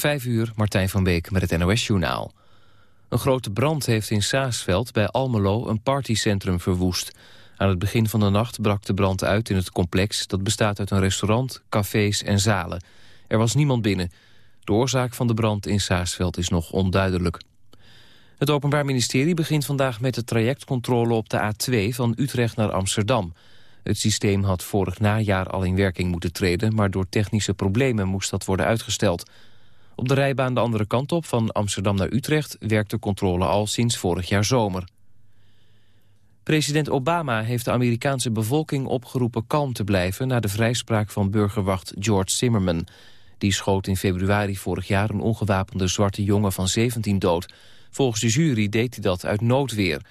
Vijf uur, Martijn van Beek met het NOS-journaal. Een grote brand heeft in Saasveld bij Almelo een partycentrum verwoest. Aan het begin van de nacht brak de brand uit in het complex... dat bestaat uit een restaurant, cafés en zalen. Er was niemand binnen. De oorzaak van de brand in Saasveld is nog onduidelijk. Het Openbaar Ministerie begint vandaag met de trajectcontrole op de A2 van Utrecht naar Amsterdam. Het systeem had vorig najaar al in werking moeten treden, maar door technische problemen moest dat worden uitgesteld. Op de rijbaan de andere kant op, van Amsterdam naar Utrecht, werkt de controle al sinds vorig jaar zomer. President Obama heeft de Amerikaanse bevolking opgeroepen kalm te blijven... na de vrijspraak van burgerwacht George Zimmerman. Die schoot in februari vorig jaar een ongewapende zwarte jongen van 17 dood. Volgens de jury deed hij dat uit noodweer.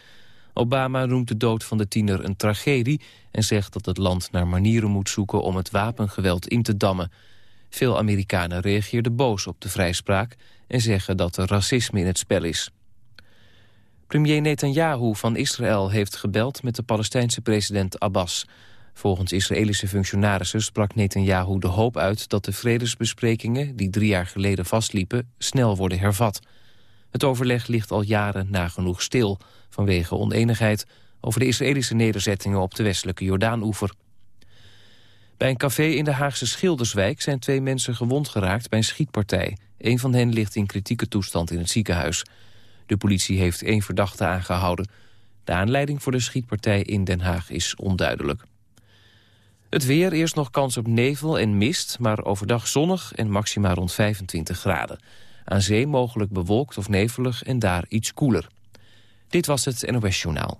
Obama noemt de dood van de tiener een tragedie... en zegt dat het land naar manieren moet zoeken om het wapengeweld in te dammen. Veel Amerikanen reageerden boos op de vrijspraak... en zeggen dat er racisme in het spel is. Premier Netanyahu van Israël heeft gebeld met de Palestijnse president Abbas. Volgens Israëlische functionarissen sprak Netanyahu de hoop uit... dat de vredesbesprekingen, die drie jaar geleden vastliepen, snel worden hervat. Het overleg ligt al jaren nagenoeg stil... vanwege oneenigheid over de Israëlische nederzettingen op de westelijke Jordaanoever. Bij een café in de Haagse Schilderswijk zijn twee mensen gewond geraakt bij een schietpartij. Een van hen ligt in kritieke toestand in het ziekenhuis. De politie heeft één verdachte aangehouden. De aanleiding voor de schietpartij in Den Haag is onduidelijk. Het weer, eerst nog kans op nevel en mist, maar overdag zonnig en maxima rond 25 graden. Aan zee mogelijk bewolkt of nevelig en daar iets koeler. Dit was het NOS Journaal.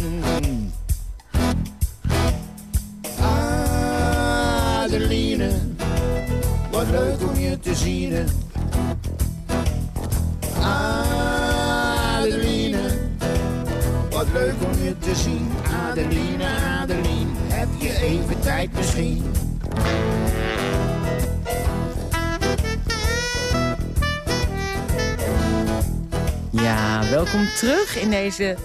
Leuk om je te zien. Adeline, wat leuk om je te zien. Adeline, Adeline, heb je even tijd misschien? Ja, welkom terug in deze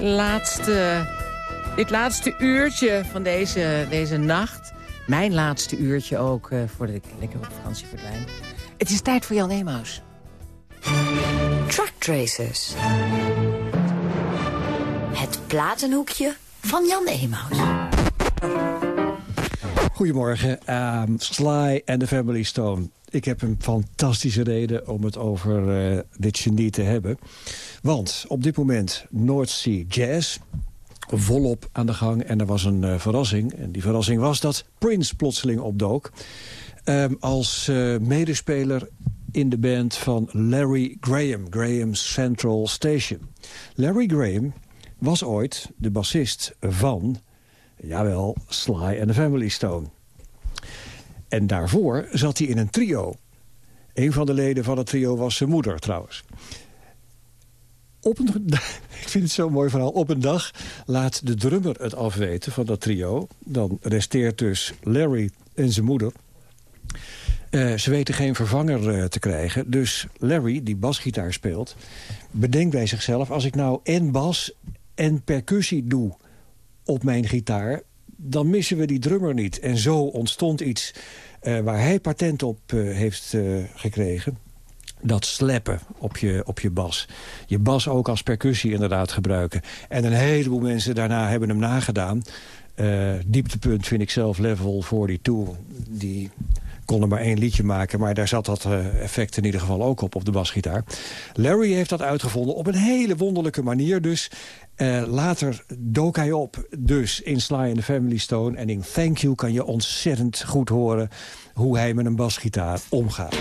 laatste, dit laatste uurtje van deze, deze nacht. Mijn laatste uurtje ook, uh, voordat ik lekker op vakantie verdwijn. Het is tijd voor Jan Emaus. Truck Tracers. Het platenhoekje van Jan Emaus. Goedemorgen, um, Sly and the Family Stone. Ik heb een fantastische reden om het over uh, dit genie te hebben. Want op dit moment North Sea Jazz volop aan de gang. En er was een uh, verrassing. En die verrassing was dat Prince plotseling opdook. Um, als uh, medespeler in de band van Larry Graham. Graham's Central Station. Larry Graham was ooit de bassist van... Jawel, Sly and the Family Stone. En daarvoor zat hij in een trio. Een van de leden van het trio was zijn moeder trouwens. Op een, ik vind het zo'n mooi verhaal. Op een dag laat de drummer het afweten van dat trio. Dan resteert dus Larry en zijn moeder. Uh, ze weten geen vervanger uh, te krijgen. Dus Larry, die basgitaar speelt, bedenkt bij zichzelf... als ik nou en bas en percussie doe op mijn gitaar dan missen we die drummer niet. En zo ontstond iets uh, waar hij patent op heeft gekregen. Dat slappen op je, op je bas. Je bas ook als percussie inderdaad gebruiken. En een heleboel mensen daarna hebben hem nagedaan. dieptepunt vind ik zelf level 42. Die kon er maar één liedje maken. Maar daar zat dat uh, effect in ieder geval ook op, op de basgitaar. Larry heeft dat uitgevonden op een hele wonderlijke manier dus. Uh, later dook hij op dus in Sly and the Family Stone. En in Thank You kan je ontzettend goed horen hoe hij met een basgitaar omgaat.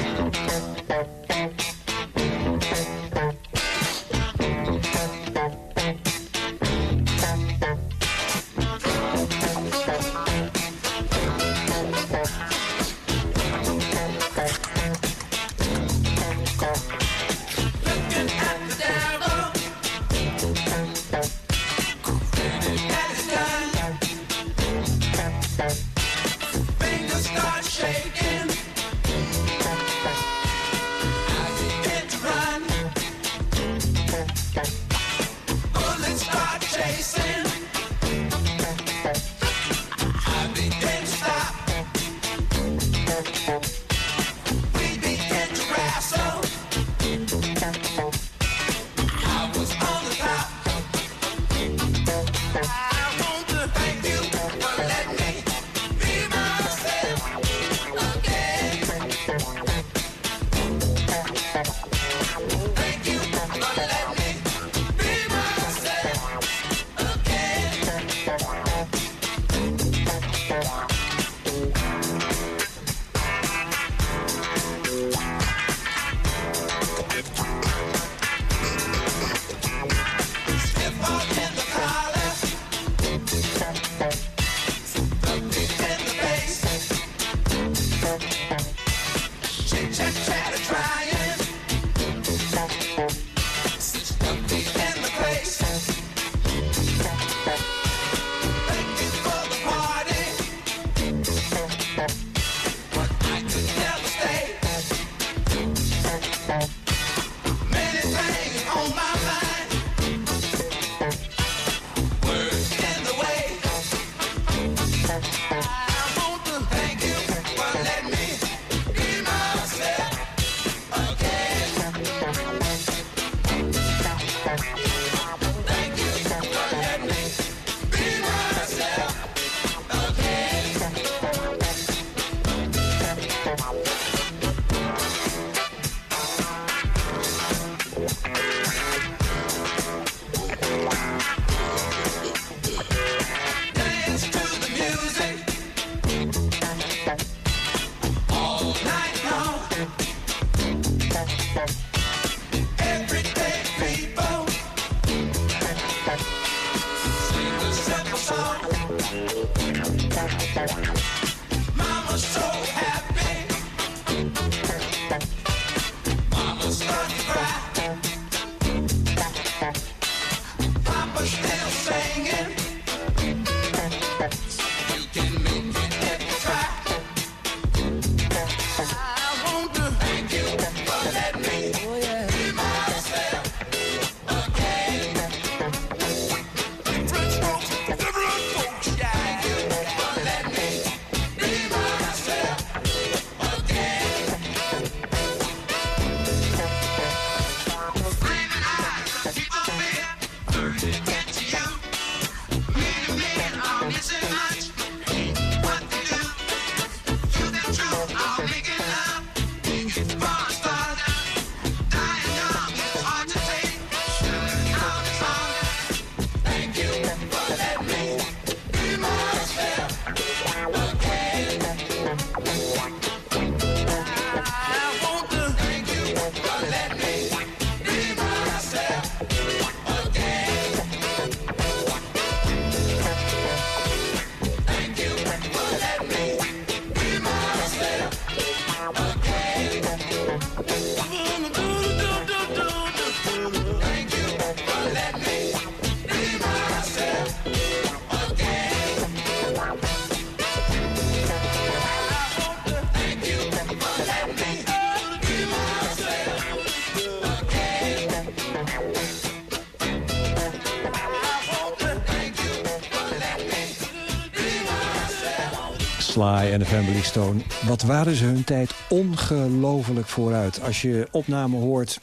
En de Family Stone. Wat waren ze hun tijd ongelooflijk vooruit. Als je opnamen hoort,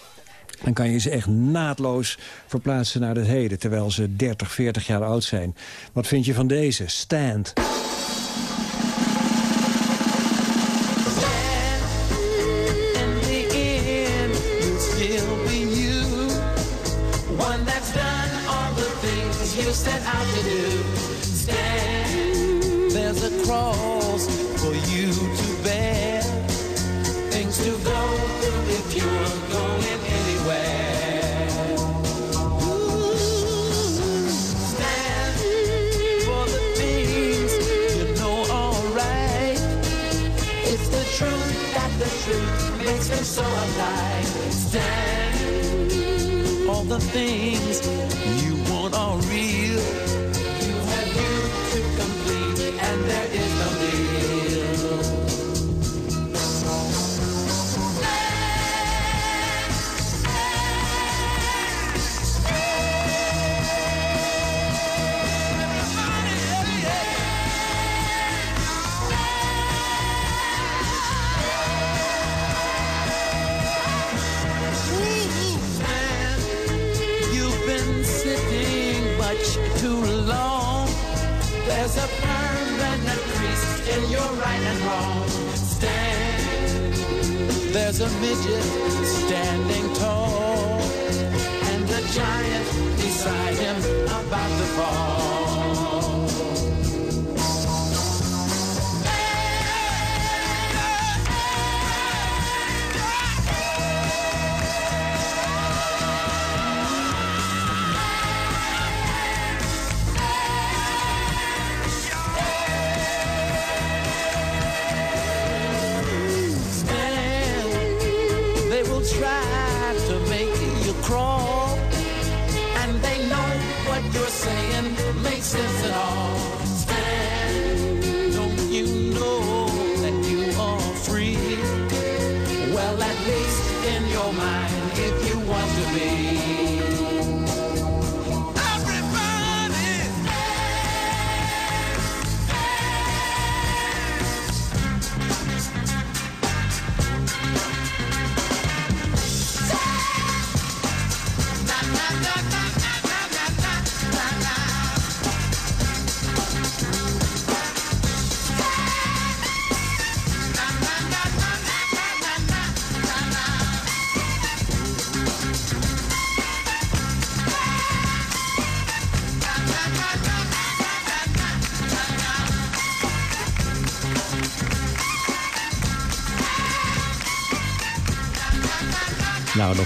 dan kan je ze echt naadloos verplaatsen naar het heden... terwijl ze 30, 40 jaar oud zijn. Wat vind je van deze? Stand. There's a midget standing tall, and a giant beside him about to fall.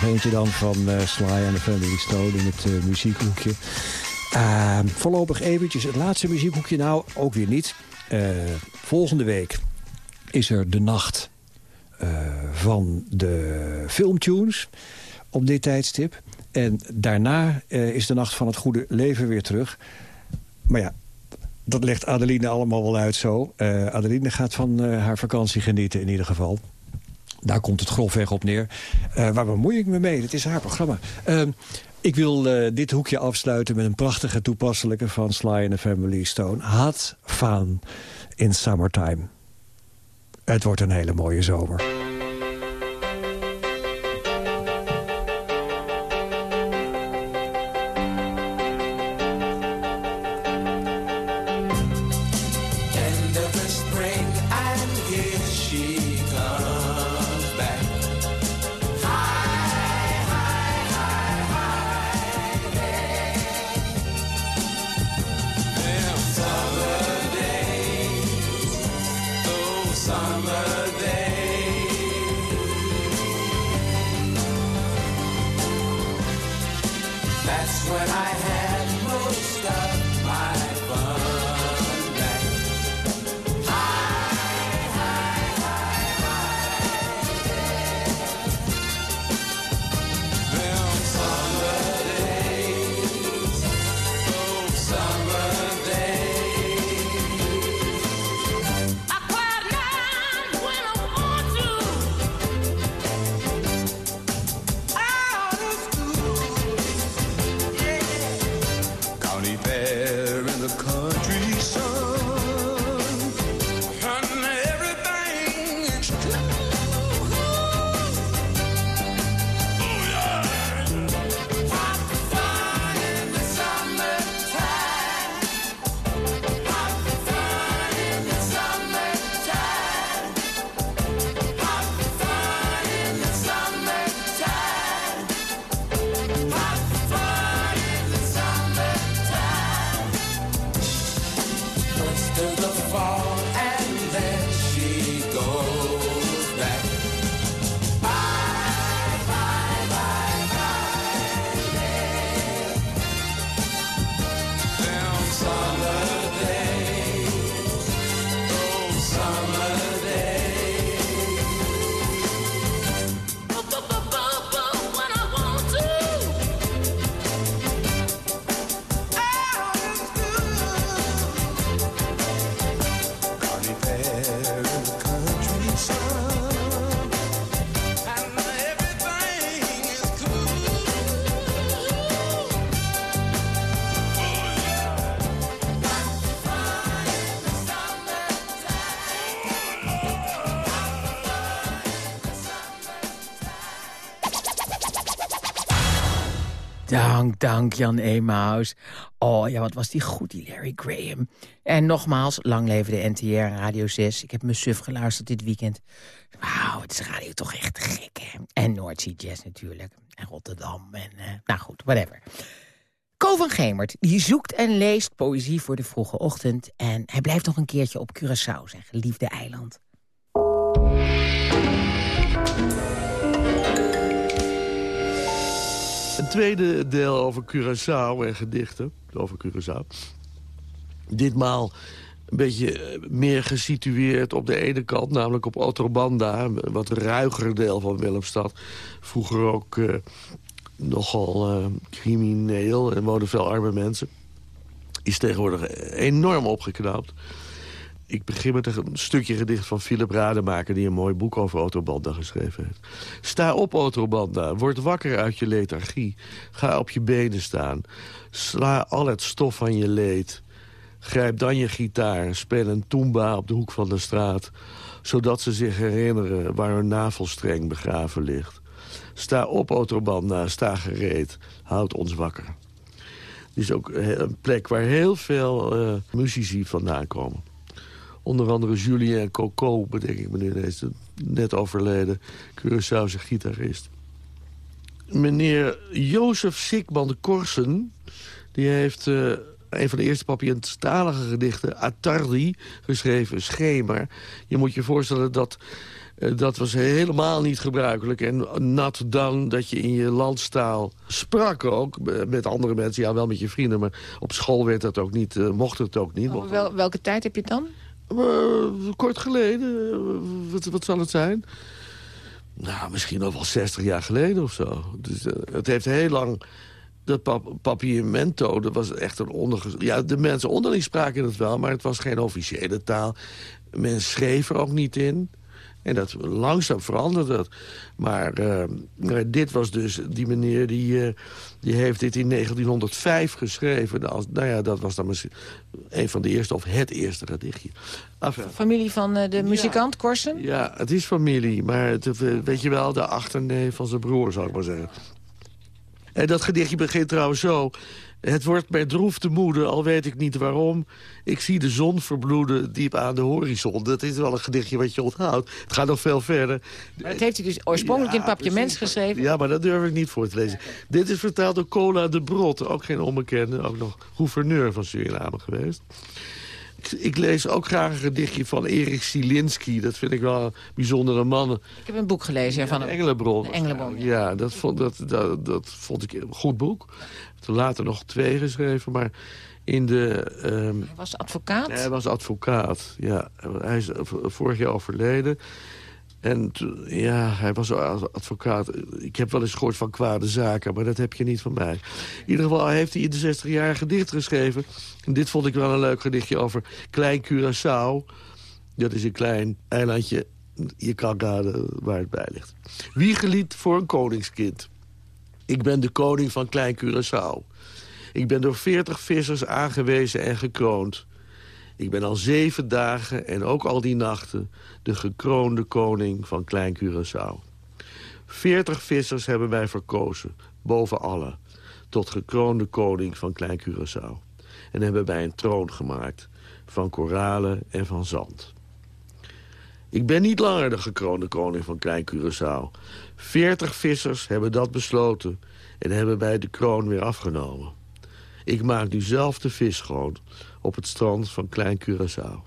Eentje dan van eh, Sly en de Family Stone in het eh, muziekhoekje. Uh, voorlopig eventjes het laatste muziekhoekje. Nou, ook weer niet. Eh, volgende week is er de nacht van de filmtunes op dit tijdstip. En daarna is de nacht van het goede leven weer terug. Maar ja, dat legt Adeline allemaal wel uit zo. Eh, Adeline gaat van haar vakantie genieten in ieder geval. Daar komt het grofweg op neer. Eh, waar bemoei ik me mee? Het is haar programma. Eh, ik wil eh, dit hoekje afsluiten met een prachtige toepasselijke van Sly and the Family Stone. Had fun in summertime. Het wordt een hele mooie zomer. Dank, Jan Emaus. Oh ja, wat was die goed, die Larry Graham. En nogmaals, lang leven de NTR Radio 6. Ik heb me suf geluisterd dit weekend. Wauw, het is radio toch echt gek, hè? En Noordzee Jazz natuurlijk. En Rotterdam en... eh, nou goed, whatever. Ko van Gemert, die zoekt en leest poëzie voor de vroege ochtend. En hij blijft nog een keertje op Curaçao, zijn geliefde eiland. Een tweede deel over Curaçao en gedichten over Curaçao. Ditmaal een beetje eh, meer gesitueerd op de ene kant, namelijk op Otrobanda. Een wat ruiger deel van Willemstad. Vroeger ook eh, nogal eh, crimineel en woonden veel arme mensen. Is tegenwoordig enorm opgeknapt. Ik begin met een stukje gedicht van Philip Rademaker... die een mooi boek over Autobanda geschreven heeft. Sta op, Autobanda. Word wakker uit je lethargie. Ga op je benen staan. Sla al het stof van je leed. Grijp dan je gitaar. Speel een toomba op de hoek van de straat. Zodat ze zich herinneren waar hun navelstreng begraven ligt. Sta op, Autobanda. Sta gereed. Houd ons wakker. Het is ook een plek waar heel veel eh, muzici vandaan komen. Onder andere Julien Coco, bedenk ik me nu ineens, net overleden Curaçaose gitarist. Meneer Jozef Sikman de Korsen, die heeft eh, een van de eerste Papientalige gedichten, Attardi, geschreven, Schemer. Je moet je voorstellen dat eh, dat was helemaal niet gebruikelijk. En nat dan dat je in je landstaal sprak ook. eh, Met andere mensen, ja wel met je vrienden. Maar op school werd dat ook niet, mocht het ook niet. Wel, welke tijd heb je dan? Eh, kort geleden, eh, wat, wat zal het zijn? Nou, misschien nog wel 60 jaar geleden of zo. Dus, eh, het heeft heel lang... Dat pap dat was echt een onderge... Ja, de mensen onderling spraken het wel, maar het was geen officiële taal. Men schreef er ook niet in. En dat langzaam veranderde dat. Maar dit was dus, die meneer die, die heeft dit in 1905 geschreven. Als, nou ja, dat was dan misschien een van de eerste of het eerste gedichtje. Enfin, Familie van eh, de muzikant Korsen? ja, het is familie, maar het, eh, weet je wel, de achterneef van zijn broer, zou ik maar zeggen. En dat gedichtje begint trouwens zo. Het wordt mij droef te moede, al weet ik niet waarom. Ik zie de zon verbloeden diep aan de horizon. Dat is wel een gedichtje wat je onthoudt. Het gaat nog veel verder. Maar dat heeft hij dus oorspronkelijk in Papiaments geschreven. Ja, maar dat durf ik niet voor te lezen. Dit is vertaald door Cola de Brot, ook geen onbekende. Ook nog gouverneur van Suriname geweest. Ik, lees ook graag een gedichtje van Erik Silinski. Dat vind ik wel een bijzondere man. Ik heb een boek gelezen ja, van hem. Engelenbron. Ja, dat, vond, dat, dat, dat vond ik een goed boek. Toen later nog twee geschreven, maar in de... ehm, Hij was advocaat. hij was advocaat, ja. Hij is vorig jaar overleden. En ja, hij was advocaat. Ik heb wel eens gehoord van kwade zaken, maar dat heb je niet van mij. In ieder geval heeft hij in de 60 jaar gedicht geschreven. En dit vond ik wel een leuk gedichtje over Klein Curaçao. Dat is een klein eilandje. Je kan raden waar het bij ligt. Wie geliet voor een koningskind? Ik ben de koning van Klein Curaçao. Ik ben door veertig vissers aangewezen en gekroond. Ik ben al zeven dagen en ook al die nachten... de gekroonde koning van Klein Curaçao. Veertig vissers hebben mij verkozen, boven alle... tot gekroonde koning van Klein Curaçao. En hebben mij een troon gemaakt van koralen en van zand. Ik ben niet langer de gekroonde koning van Klein Curaçao. Veertig vissers hebben dat besloten... en hebben mij de kroon weer afgenomen. Ik maak nu zelf de vis schoon op het strand van Klein Curaçao.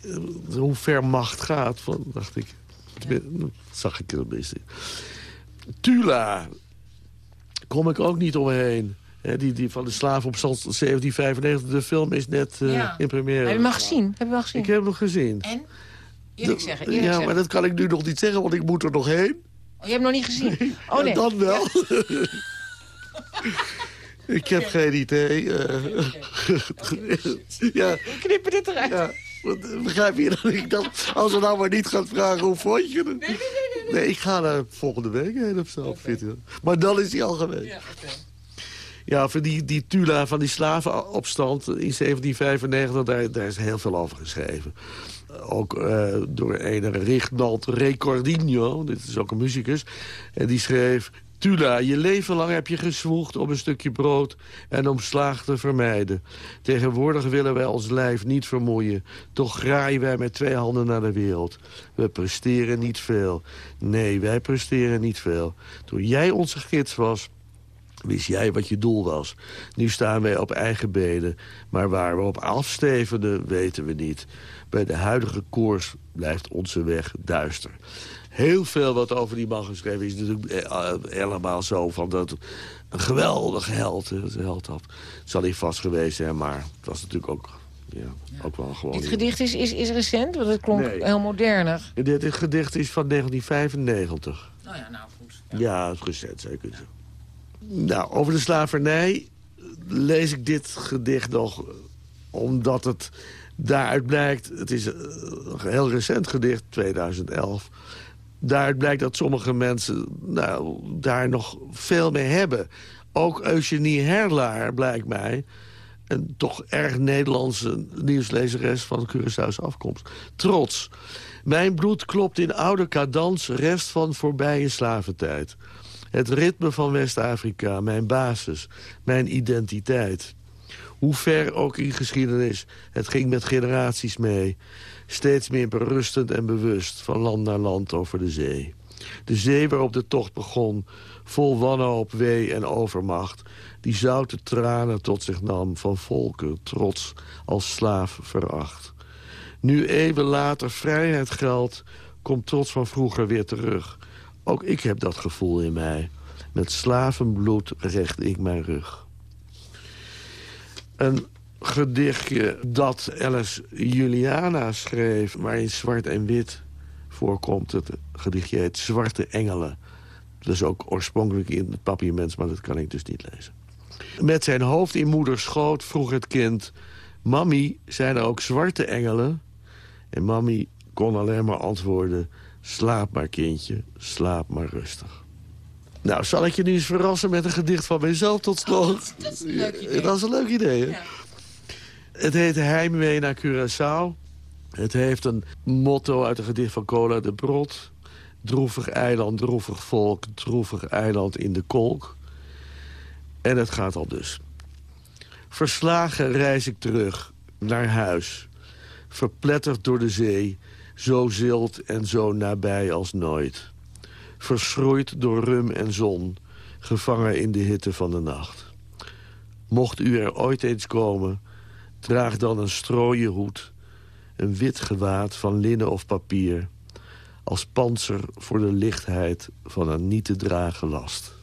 Eh, Hoe ver macht gaat, van, dacht ik. Dat zag ik er een beetje. Tula. Kom ik ook niet omheen. Die, die van de slavenopstand 1795. De film is net Ja. in première. Heb je hem al gezien? Heb je hem al gezien? Ik heb hem nog gezien. En? Eerlijk zeggen, eerlijk ja, zeggen. maar dat kan ik nu nog niet zeggen, want ik moet er nog heen. Oh, je hebt hem nog niet gezien? Oh Ja, nee. dan wel. ik heb geen idee. eh. ja, We knippen dit eruit. ja. Eh, Begrijp je dat ik dat... Als we nou maar niet gaat vragen, hoe vond je het? Nee, nee, nee. Nee, ik ga er volgende week heen of zo. u? Maar dan is hij al geweest. Ja, voor die, die Tula van die slavenopstand in 1795, daar, daar is heel veel over geschreven. Ook eh, door een Richtnald Recordinho, dit is ook een muzikus. En die schreef... Tula, je leven lang heb je gezwoegd om een stukje brood en om slaag te vermijden. Tegenwoordig willen wij ons lijf niet vermoeien. Toch graaien wij met twee handen naar de wereld. We presteren niet veel. Nee, wij presteren niet veel. Toen jij onze gids was, wist jij wat je doel was. Nu staan wij op eigen benen. Maar waar we op afstevenden, weten we niet. Bij de huidige koers blijft onze weg duister heel veel wat over die man geschreven is. natuurlijk eh, helemaal zo van dat een geweldige held, held had. Zal hij vast geweest zijn, maar het was natuurlijk ook, ja, ook wel gewoon... Dit gedicht is, is, is recent, want het klonk heel moderner. Dit, dit gedicht is van 1995. Oh ja, nou goed. Ja, ja het is recent zeker. Nou, over de slavernij lees ik dit gedicht nog omdat het daaruit blijkt... het is een heel recent gedicht, 2011 daaruit blijkt dat sommige mensen nou, daar nog veel mee hebben. Ook Eugenie Herlaar, blijkt mij... een toch erg Nederlandse nieuwslezeres van Curaçao's afkomst. Trots. Mijn bloed klopt in oude cadans, rest van voorbije slaventijd. Het ritme van West-Afrika, mijn basis, mijn identiteit. Hoe ver ook in geschiedenis, het ging met generaties mee steeds meer berustend en bewust van land naar land over de zee. De zee waarop de tocht begon, vol wanhoop, wee en overmacht... die zoute tranen tot zich nam van volken, trots als slaaf veracht. Nu even later vrijheid geldt, komt trots van vroeger weer terug. Ook ik heb dat gevoel in mij. Met slavenbloed recht ik mijn rug. Een gedichtje dat Alice Juliana schreef... waarin zwart en wit voorkomt. Het gedichtje heet Zwarte Engelen. Dat is ook oorspronkelijk in het papiermens, maar dat kan ik dus niet lezen. Met zijn hoofd in moeders schoot vroeg het kind... Mami, zijn er ook zwarte engelen? En mami kon alleen maar antwoorden... Slaap maar, kindje, slaap maar rustig. Nou, zal ik je nu eens verrassen met een gedicht van mijzelf tot slot? Oh, dat is een leuk idee. Dat is een leuk idee, hè? Ja. Het heet Heimwee naar Curaçao. Het heeft een motto uit een gedicht van Cola de Brot. Droevig eiland, droevig volk, droevig eiland in de kolk. En het gaat al dus. Verslagen reis ik terug naar huis. Verpletterd door de zee, zo zilt en zo nabij als nooit. Verschroeid door rum en zon, gevangen in de hitte van de nacht. Mocht u er ooit eens komen, Draag dan een strooien hoed, een wit gewaad van linnen of papier... als panzer voor de lichtheid van een niet te dragen last.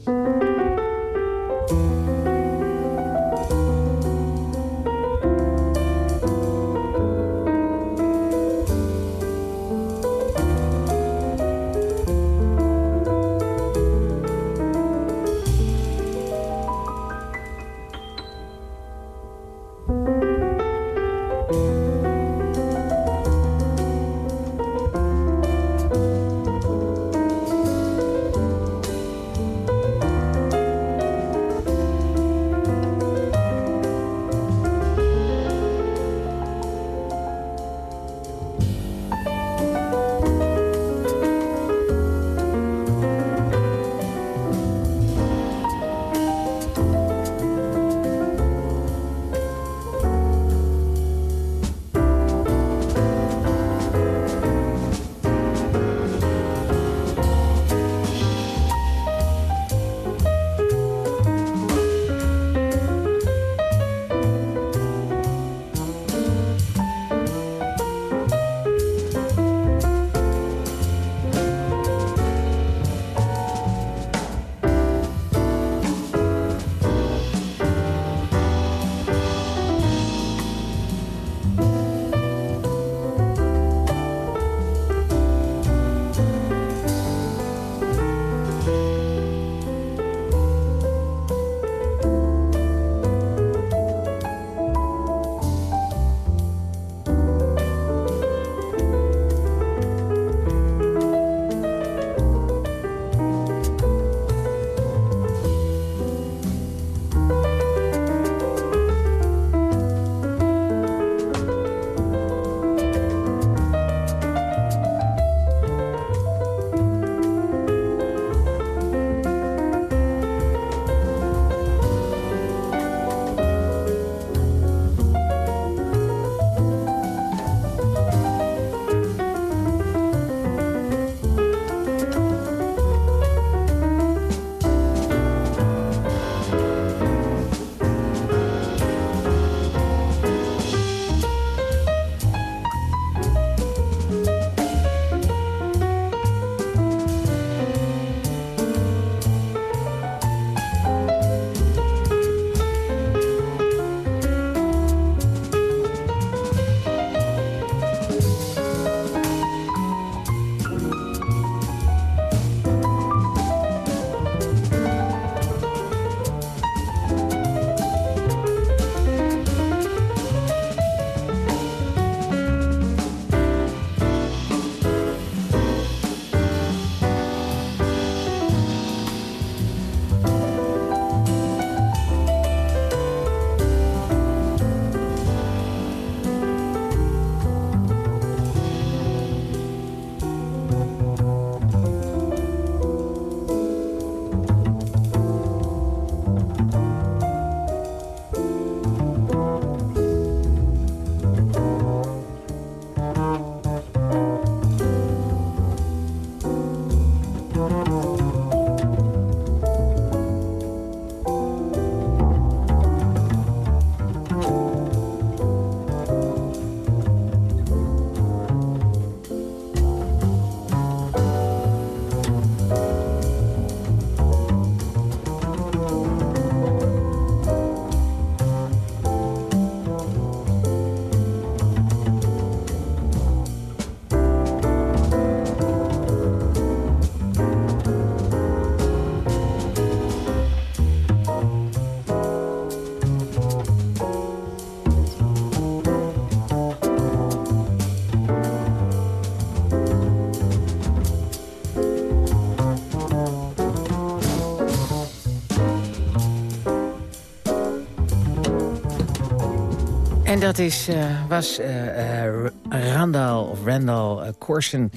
Dat is, uh, was uh, uh, Randall of Randall Corson,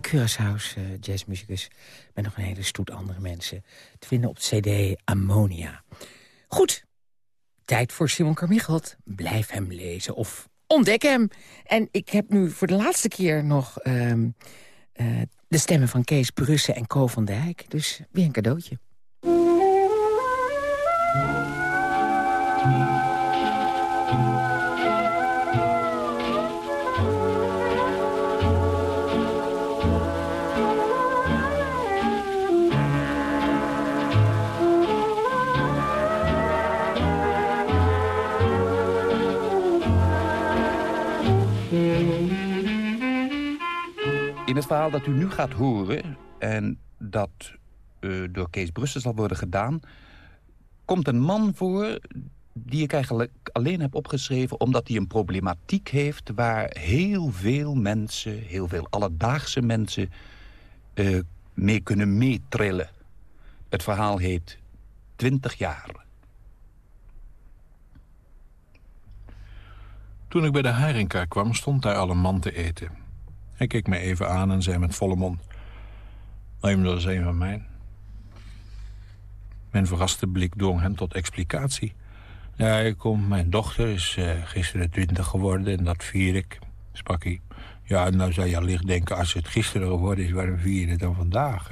Curaçao's jazzmuzikus... met nog een hele stoet andere mensen te vinden op cd Ammonia. Goed, tijd voor Simon Carmichelt. Blijf hem lezen of ontdek hem. En ik heb nu voor de laatste keer nog ehm, de stemmen van Kees Brussen en Co van Dijk. Dus weer een cadeautje. In het verhaal dat u nu gaat horen... en dat uh, door Kees Brussen zal worden gedaan... komt een man voor die ik eigenlijk alleen heb opgeschreven... omdat hij een problematiek heeft waar heel veel mensen... heel veel alledaagse mensen uh, mee kunnen meetrillen. Het verhaal heet 20 jaar. Toen ik bij de Haringka kwam, stond daar al een man te eten... Hij keek me even aan en zei met volle mond... Neem dat eens een van mij. Mijn verraste blik dwong hem tot explicatie. Ja, kom, mijn dochter is uh, gisteren twintig geworden en dat vier ik, sprak hij. Ja, nou zou je licht denken, als het gisteren geworden is, waarom vier je het dan vandaag?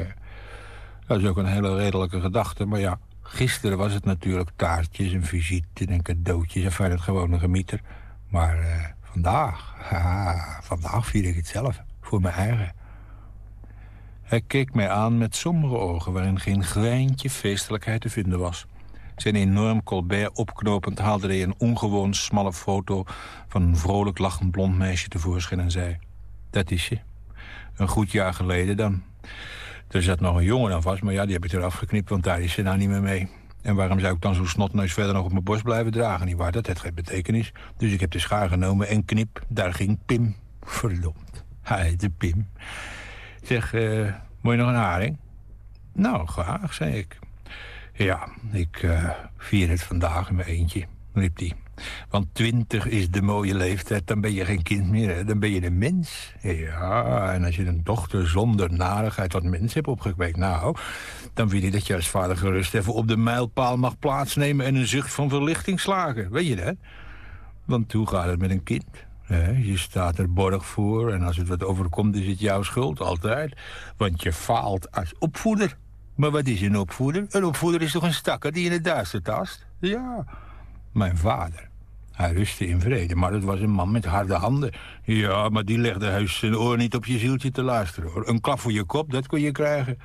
Dat is ook een hele redelijke gedachte, maar ja, gisteren was het natuurlijk taartjes en visite en cadeautjes en verder het gewone gemieter. Maar uh, Vandaag? Vandaag vier ik het zelf, voor mijn eigen. Hij keek mij aan met sombere ogen... waarin geen greintje feestelijkheid te vinden was. Zijn enorm colbert opknopend haalde hij een ongewoon smalle foto... van een vrolijk lachend blond meisje tevoorschijn en zei... Dat is je. Een goed jaar geleden dan. Er zat nog een jongen aan vast, maar ja, die heb ik eraf geknipt... want daar is ze nou niet meer mee. En waarom zou ik dan zo snotneus verder nog op mijn borst blijven dragen? Niet waar, dat heeft geen betekenis. Dus ik heb de schaar genomen en knip, daar ging Pim. Verdomd, hij heette Pim. Zeg, uh, moet je nog een haring? Nou, graag, zei ik. Ja, ik uh, vier het vandaag in mijn eentje, riep hij. Want twintig is de mooie leeftijd, dan ben je geen kind meer, dan ben je een mens. Ja, en als je een dochter zonder narigheid tot mens hebt opgekweekt... nou, dan vind ik dat je als vader gerust even op de mijlpaal mag plaatsnemen... en een zucht van verlichting slagen, weet je dat? Want hoe gaat het met een kind? Je staat er borg voor en als het wat overkomt is het jouw schuld, altijd. Want je faalt als opvoeder. Maar wat is een opvoeder? Een opvoeder is toch een stakker die in het duister tast? Ja, mijn vader. Hij rustte in vrede, maar het was een man met harde handen. Ja, maar die legde heus zijn oor niet op je zieltje te luisteren. Hoor. Een klap voor je kop, dat kon je krijgen.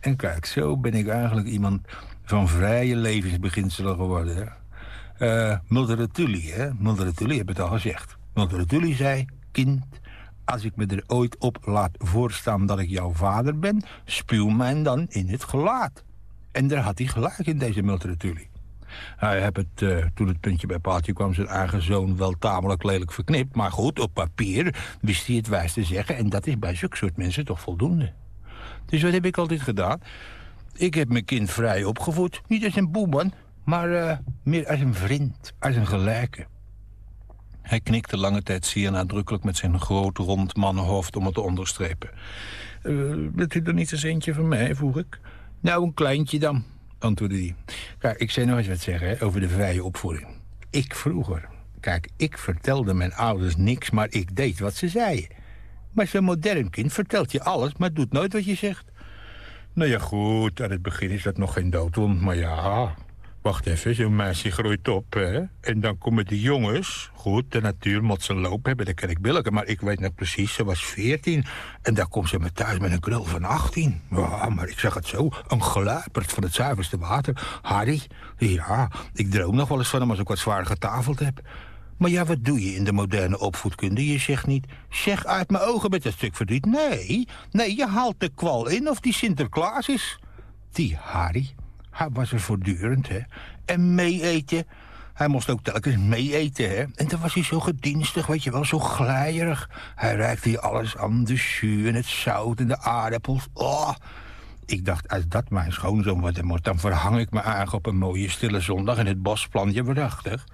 En kijk, zo ben ik eigenlijk iemand van vrije levensbeginselen geworden. Uh, Mulderatuli, hè? Mulderatuli heb het al gezegd. Mulderatuli zei, kind, als ik me er ooit op laat voorstaan dat ik jouw vader ben... spuw mij dan in het gelaat. En daar had hij gelijk in deze Mulderatuli. Hij heeft het, uh, toen het puntje bij paaltje kwam... zijn eigen zoon wel tamelijk lelijk verknipt. Maar goed, op papier wist hij het wijs te zeggen... en dat is bij zulke soort mensen toch voldoende. Dus wat heb ik altijd gedaan? Ik heb mijn kind vrij opgevoed. Niet als een boeman, maar uh, meer als een vriend, als een gelijke. Hij knikte lange tijd zeer nadrukkelijk met zijn groot rond mannenhoofd om het te onderstrepen. Uh, u er niet eens eentje van mij, vroeg ik. Nou, een kleintje dan, antwoordde hij. Kijk, ik zei nog eens wat zeggen over de vrije opvoeding. Ik vroeger. Kijk, ik vertelde mijn ouders niks, maar ik deed wat ze zeiden. Maar zo'n modern kind vertelt je alles, maar doet nooit wat je zegt. Nou ja, goed, aan het begin is dat nog geen doodwond, maar ja... Wacht even, zo'n meisje groeit op, hè? En dan komen de jongens. Goed, de natuur moet ze loop hebben, dat kan ik. Maar ik weet nog precies, ze was 14. En daar komt ze me thuis met een krul van 18. Ja, maar ik zeg het zo, een geluiperd van het zuiverste water. Harry, ja, ik droom nog wel eens van hem als ik wat zwaar getafeld heb. Maar ja, wat doe je in de moderne opvoedkunde? Je zegt niet, zeg uit mijn ogen met dat stuk verdriet. Nee, nee, je haalt de kwal in of die Sinterklaas is. Die Harry, hij was er voortdurend, hè. En mee eten. Hij moest ook telkens mee eten, hè. En dan was hij zo gedienstig, weet je wel, zo glijerig. Hij reikte je alles aan, de jus en het zout en de aardappels. Oh, ik dacht, als dat mijn schoonzoon worden moet... dan verhang ik me eigenlijk op een mooie stille zondag in het bosplanje waarachtig.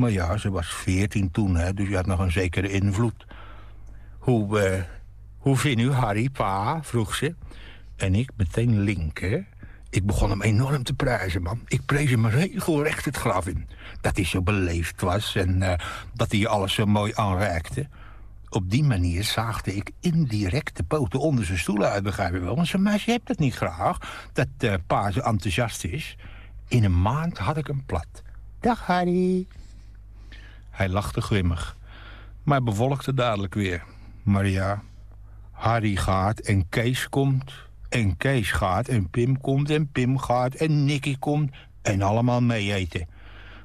Maar ja, ze was veertien toen, hè, dus je had nog een zekere invloed. Hoe, eh, hoe vindt u Harry, pa? vroeg ze. En ik meteen linken. Ik begon hem enorm te prijzen, man. Ik prees hem regelrecht het graf in. Dat hij zo beleefd was en eh, dat hij alles zo mooi aanreikte. Op die manier zaagde ik indirect de poten onder zijn stoelen uit, begrijp je wel. Want zo'n meisje hebt het niet graag, dat uh, pa zo enthousiast is. In een maand had ik hem plat. Dag, Harry. Hij lachte grimmig, maar bevolkte dadelijk weer. Maar ja, Harry gaat en Kees komt. En Kees gaat en Pim komt en Pim gaat en Nicky komt. En allemaal mee eten.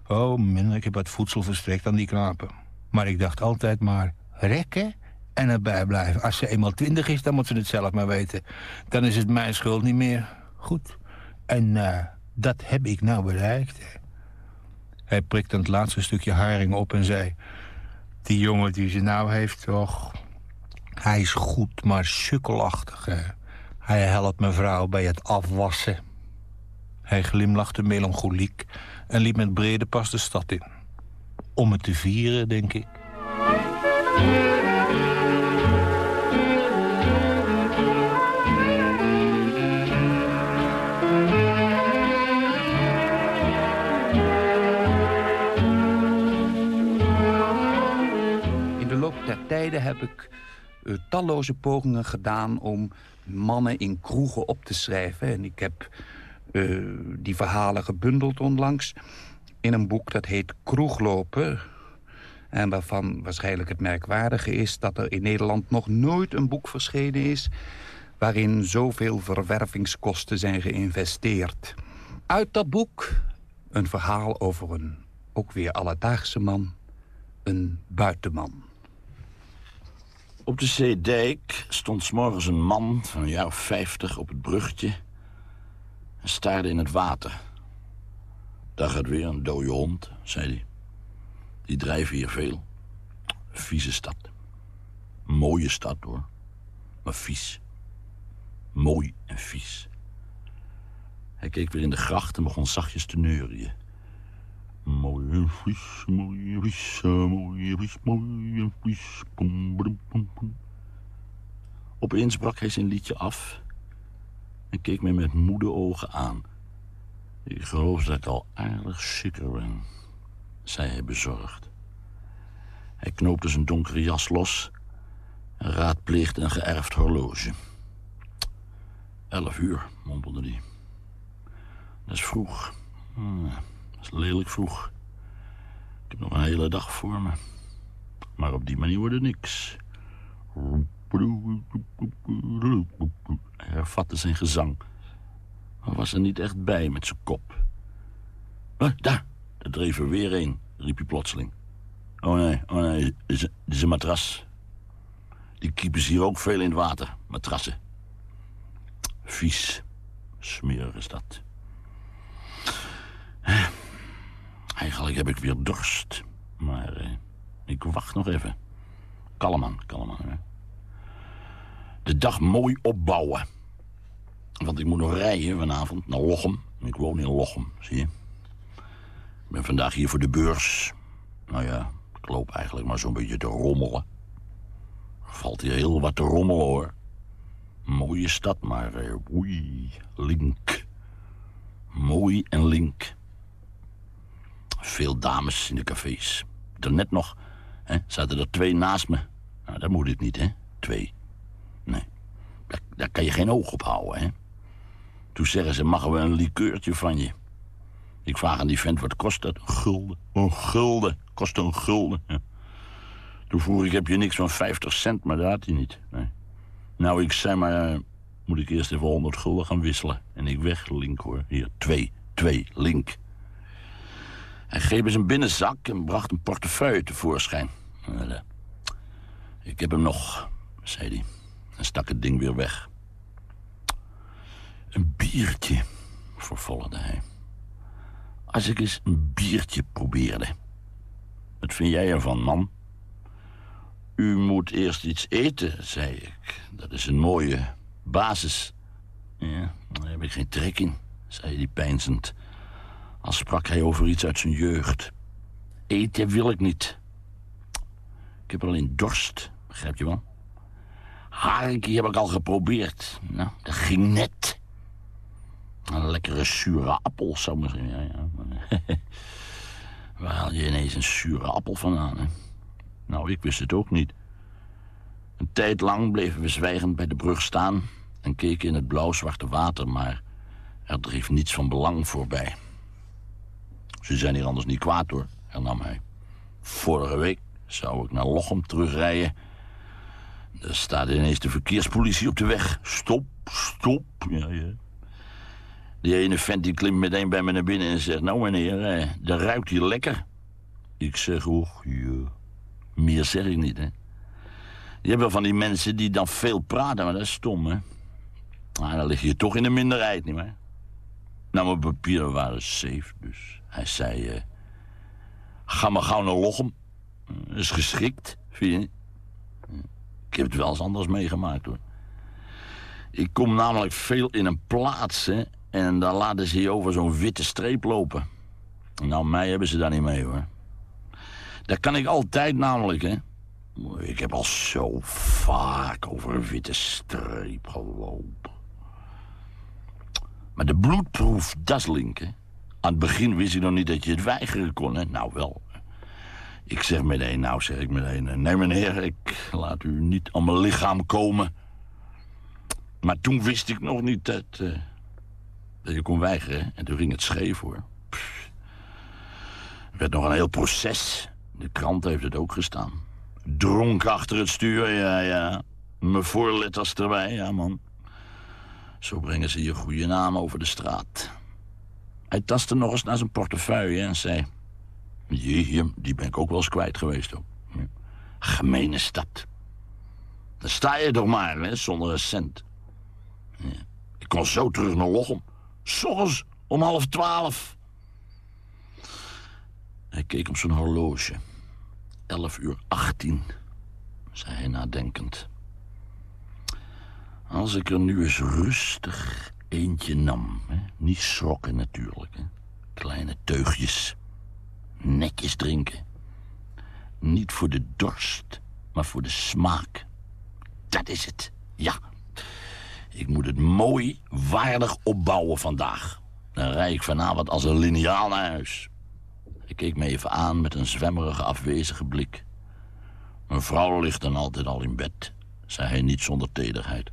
Oh, min, ik heb wat voedsel verstrekt aan die knapen. Maar ik dacht altijd maar, rekken en erbij blijven. Als ze eenmaal twintig is, dan moet ze het zelf maar weten. Dan is het mijn schuld niet meer. Goed. En uh, dat heb ik nou bereikt. Hij prikte het laatste stukje haring op en zei... Die jongen die ze nou heeft, toch... Hij is goed, maar sukkelachtig. Hè? Hij helpt mevrouw bij het afwassen. Hij glimlachte melancholiek en liep met brede pas de stad in. Om het te vieren, denk ik. Heb ik uh, talloze pogingen gedaan om mannen in kroegen op te schrijven. En ik heb uh, die verhalen gebundeld onlangs in een boek dat heet Kroeglopen. En waarvan waarschijnlijk het merkwaardige is... dat er in Nederland nog nooit een boek verschenen is... waarin zoveel verwervingskosten zijn geïnvesteerd. Uit dat boek een verhaal over een ook weer alledaagse man. Een buitenman. Op de Zeedijk stond s'morgens een man van een jaar of vijftig op het bruggetje... en staarde in het water. Daar gaat weer een dode hond, zei hij. Die drijven hier veel. Vieze stad. Mooie stad, hoor. Maar vies. Mooi en vies. Hij keek weer in de gracht en begon zachtjes te neurien. Vies, mooi en vies. Pom, pom, pom, pom. Opeens brak hij zijn liedje af en keek mij met moede ogen aan. Ik geloof dat ik al aardig sikker ben, zei hij bezorgd. Hij knoopte zijn donkere jas los en raadpleegde een geërfd horloge. Elf uur, mompelde hij. Dat is vroeg. Hmm, lelijk vroeg. Ik heb nog een hele dag voor me. Maar op die manier wordt het niks. Hij hervatte zijn gezang. Maar was er niet echt bij met zijn kop. Oh, daar, daar dreef er weer een, riep hij plotseling. Oh nee, oh nee, dit is, een matras. Die kiepen hier ook veel in het water, matrassen. Vies, smerig is dat. Eigenlijk heb ik weer dorst. Maar eh, ik wacht nog even. Kalm aan, kalm aan. Hè. De dag mooi opbouwen. Want ik moet nog rijden vanavond naar Lochem. Ik woon in Lochem, zie je. Ik ben vandaag hier voor de beurs. Nou ja, ik loop eigenlijk maar zo'n beetje te rommelen. Er valt hier heel wat te rommelen, hoor. Mooie stad, maar eh, oei, link. Mooi en link. Veel dames in de cafés. Daarnet nog hè, zaten er twee naast me. Nou, dat moet ik niet, hè? Twee. Nee, daar, kan je geen oog op houden, hè? Toen zeggen ze, mag we een likeurtje van je? Ik vraag aan die vent, wat kost dat? Een gulden. Een gulden. Kost een gulden. Toen vroeg ik, heb je niks van 50 cent? Maar dat had hij niet. Nee. Nou, ik zei maar, uh, moet ik eerst even 100 gulden gaan wisselen. En ik weg, link hoor. Hier, twee, twee, link. Hij greep zijn binnenzak en bracht een portefeuille tevoorschijn. Uh, ik heb hem nog, zei hij. En stak het ding weer weg. Een biertje, vervolgde hij. Als ik eens een biertje probeerde. Wat vind jij ervan, man? U moet eerst iets eten, zei ik. Dat is een mooie basis. Ja, daar heb ik geen trek in, zei hij peinzend. Als sprak hij over iets uit zijn jeugd. eten wil ik niet. Ik heb alleen dorst, begrijp je wel? Haringkie heb ik al geprobeerd. Nou, dat ging net. Een lekkere zure appel, zou misschien. Ja, ja. Waar haal je ineens een zure appel vandaan, hè? Nou, ik wist het ook niet. Een tijd lang bleven we zwijgend bij de brug staan... en keken in het blauw-zwarte water, maar er dreef niets van belang voorbij. Ze zijn hier anders niet kwaad, hoor, hernam hij. Vorige week zou ik naar Lochem terugrijden. Er staat ineens de verkeerspolitie op de weg. Stop, stop. Ja, ja. Die ene vent die klimt meteen bij me naar binnen en zegt... Nou meneer, eh, ruikt hier lekker. Ik zeg, oh, ja. Meer zeg ik niet. Je hebt wel van die mensen die dan veel praten, maar dat is stom, hè. Nou, dan lig je toch in de minderheid, niet meer. Nou, mijn papieren waren safe, dus hij zei... eh, ga maar gauw naar Lochem. Dat is geschikt, vind je? Ik heb het wel eens anders meegemaakt, hoor. Ik kom namelijk veel in een plaats. En dan laten ze je over zo'n witte streep lopen. Nou, mij hebben ze daar niet mee, hoor. Dat kan ik altijd namelijk, hè. Ik heb al zo vaak over een witte streep gelopen. Maar de bloedproef, dat is link, hè. Aan het begin wist ik nog niet dat je het weigeren kon, hè. Nou, wel. Ik zeg meteen, nou zeg ik meteen... Nee, meneer, ik laat u niet aan mijn lichaam komen. Maar toen wist ik nog niet dat... eh, dat je kon weigeren. En toen ging het scheef, hoor. Er werd nog een heel proces. De krant heeft het ook gestaan. Dronk achter het stuur, ja, ja. Mijn voorletters erbij, ja, man. Zo brengen ze je goede naam over de straat. Hij tastte nog eens naar zijn portefeuille en zei... Jee, die ben ik ook wel eens kwijt geweest, hoor. Ja. Gemene stad. Dan sta je toch maar, zonder een cent. Ja. Ik kon zo terug naar Lochem. S'ochtends om half twaalf. Hij keek op zijn horloge. Elf uur achttien, zei hij nadenkend. Als ik er nu eens rustig eentje nam. Hè? Niet schrokken natuurlijk. Hè? Kleine teugjes. Netjes drinken. Niet voor de dorst, maar voor de smaak. Dat is het, ja. Ik moet het mooi, waardig opbouwen vandaag. Dan rijd ik vanavond als een liniaal naar huis. Hij keek me even aan met een zwemmerige, afwezige blik. Mijn vrouw ligt dan altijd al in bed, zei hij niet zonder tederheid.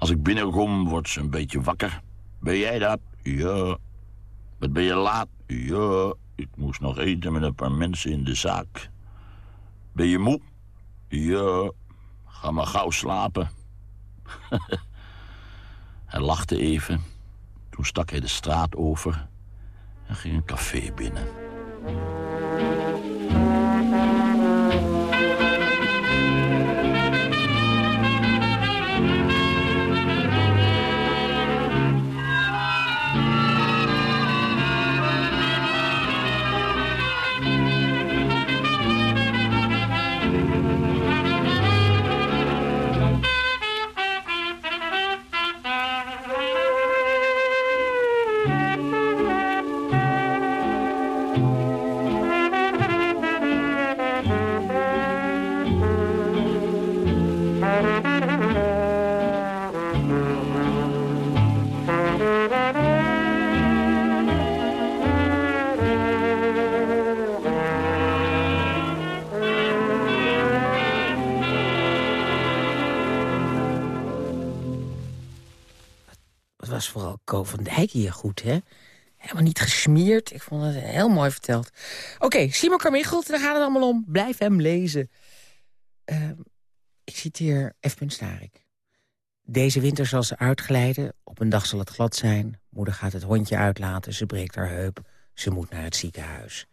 Als ik binnenkom, wordt ze een beetje wakker. Ben jij dat? Ja. Wat ben je laat? Ja, ik moest nog eten met een paar mensen in de zaak. Ben je moe? Ja. Ga maar gauw slapen. hij lachte even. Toen stak hij de straat over en ging een café binnen. Van Dijk hier goed, hè? Helemaal niet gesmierd. Ik vond het heel mooi verteld. Oké, Simon Carmichelt, daar gaat het allemaal om. Blijf hem lezen. Ehm, ik citeer F. Starik. Deze winter zal ze uitglijden. Op een dag zal het glad zijn. Moeder gaat het hondje uitlaten. Ze breekt haar heup. Ze moet naar het ziekenhuis.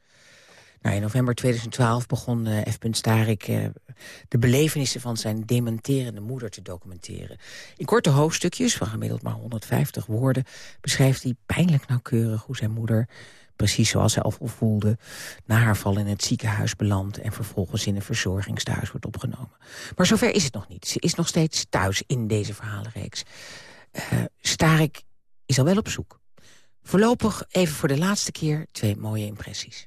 Nou, in november 2012 begon eh, F. Starik eh, de belevenissen van zijn dementerende moeder te documenteren. In korte hoofdstukjes, van gemiddeld maar 150 woorden... beschrijft hij pijnlijk nauwkeurig hoe zijn moeder, precies zoals hij al voelde... na haar val in het ziekenhuis belandt... en vervolgens in een verzorgingstehuis wordt opgenomen. Maar zover is het nog niet. Ze is nog steeds thuis in deze verhalenreeks. Eh Starik is al wel op zoek. Voorlopig even voor de laatste keer twee mooie impressies.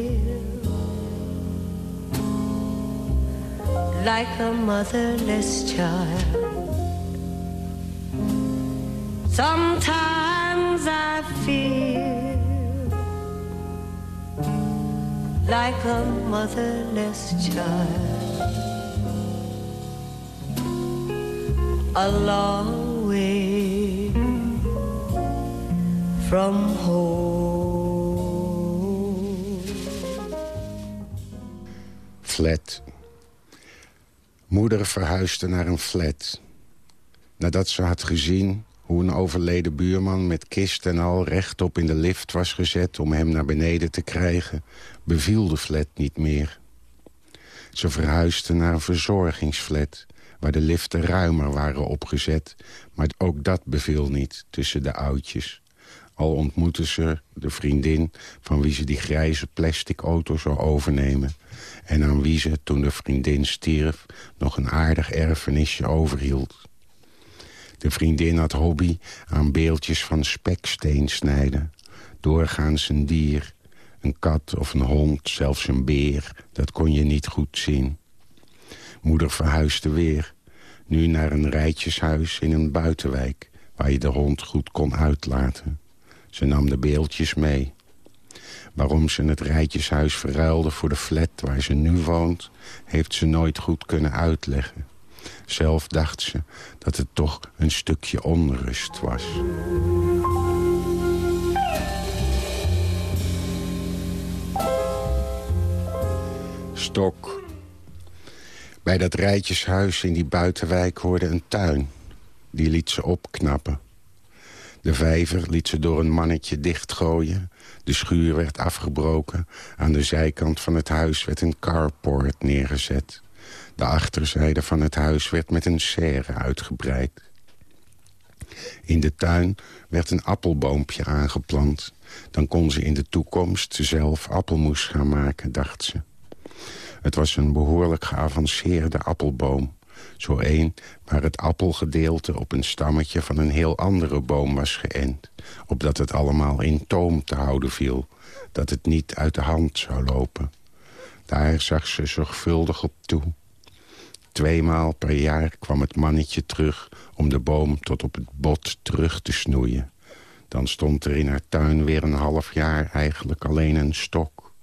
like a motherless child. Sometimes I feel like a motherless child. A long way from home. Flat. Moeder verhuisde naar een flat. Nadat ze had gezien hoe een overleden buurman met kist en al rechtop in de lift was gezet... om hem naar beneden te krijgen, beviel de flat niet meer. Ze verhuisde naar een verzorgingsflat... waar de liften ruimer waren opgezet... maar ook dat beviel niet tussen de oudjes. Al ontmoette ze de vriendin van wie ze die grijze plastic auto zou overnemen... en aan wie ze, toen de vriendin stierf, nog een aardig erfenisje overhield... De vriendin had hobby aan beeldjes van speksteen snijden. Doorgaans een dier, een kat of een hond, zelfs een beer. Dat kon je niet goed zien. Moeder verhuisde weer. Nu naar een rijtjeshuis in een buitenwijk... waar je de hond goed kon uitlaten. Ze nam de beeldjes mee. Waarom ze het rijtjeshuis verruilde voor de flat waar ze nu woont... heeft ze nooit goed kunnen uitleggen. Zelf dacht ze dat het toch een stukje onrust was. Stok. Bij dat rijtjeshuis in die buitenwijk hoorde een tuin. Die liet ze opknappen. De vijver liet ze door een mannetje dichtgooien. De schuur werd afgebroken. Aan de zijkant van het huis werd een carport neergezet. De achterzijde van het huis werd met een serre uitgebreid. In de tuin werd een appelboompje aangeplant. Dan kon ze in de toekomst zelf appelmoes gaan maken, dacht ze. Het was een behoorlijk geavanceerde appelboom. Zo één waar het appelgedeelte op een stammetje van een heel andere boom was geënt. Opdat het allemaal in toom te houden viel. Dat het niet uit de hand zou lopen. Daar zag ze zorgvuldig op toe. Tweemaal per jaar kwam het mannetje terug om de boom tot op het bot terug te snoeien. Dan stond er in haar tuin weer een half jaar eigenlijk alleen een stok.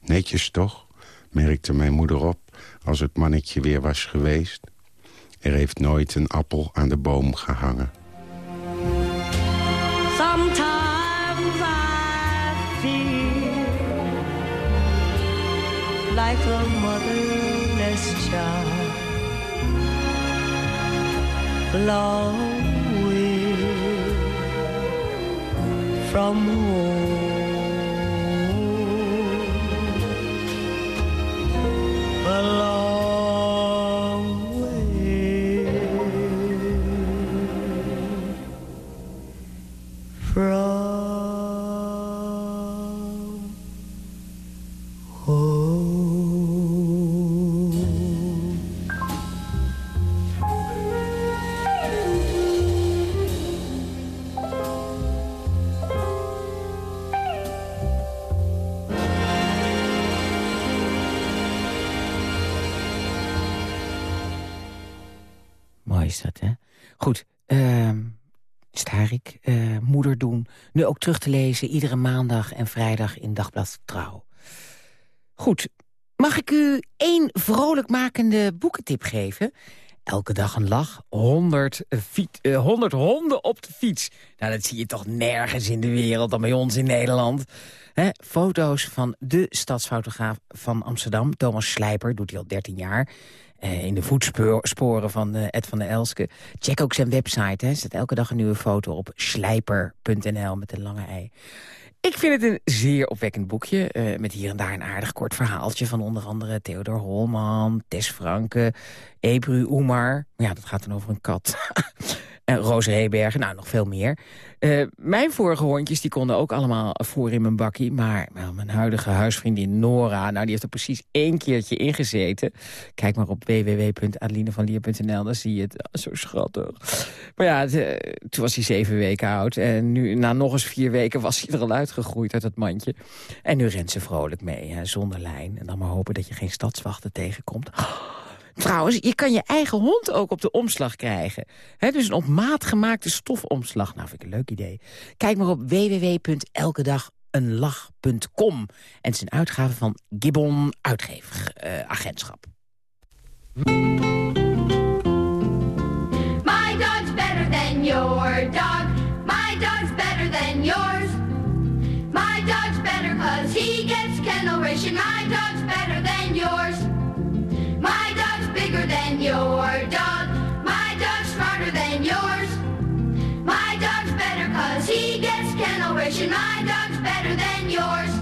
Netjes toch, merkte mijn moeder op als het mannetje weer was geweest. Er heeft nooit een appel aan de boom gehangen. Sometimes I feel like a motherless child. Long way from home. Ook terug te lezen, iedere maandag en vrijdag in Dagblad Trouw. Goed, mag ik u één vrolijkmakende boekentip geven? Elke dag een lach, 100, fiet, eh, 100 honden op de fiets. Nou, dat zie je toch nergens in de wereld dan bij ons in Nederland. Foto's van de stadsfotograaf van Amsterdam, Thomas Slijper, doet hij al 13 jaar. Eh, in de voetsporen van eh, Ed van der Elske. Check ook zijn website. Er staat elke dag een nieuwe foto op slijper.nl met een lange ei. Ik vind het een zeer opwekkend boekje. eh, met hier en daar een aardig kort verhaaltje van onder andere Theodor Holman, Tess Franke, Ebru Oemar. Maar ja, dat gaat dan over een kat. en Roos Rebergen, nou nog veel meer. Eh, mijn vorige hondjes die konden ook allemaal voor in mijn bakkie. Maar wel, mijn huidige huisvriendin Nora, nou die heeft er precies één keertje ingezeten. Kijk maar op www.adelinevanlier.nl, dan zie je het. Ah, zo schattig. Maar ja, eh, toen was hij zeven weken oud. En nu, na nog eens vier weken, was hij er al uitgegroeid uit het mandje. En nu rent ze vrolijk mee, hè, zonder lijn. En dan maar hopen dat je geen stadswachten tegenkomt. Trouwens, je kan je eigen hond ook op de omslag krijgen. Hè, dus een op maat gemaakte stofomslag. Nou, vind ik een leuk idee. Kijk maar op www.elkedagenlach.com. En het is een uitgave van Gibbon Uitgever eh, Agentschap. My dog's better than your dog. My dog's better than yours. My dog's better cause he gets kennel ration. My dog's better than yours. Your dog. My dog's smarter than yours. My dog's better cause he gets kennel ration. My dog's better than yours.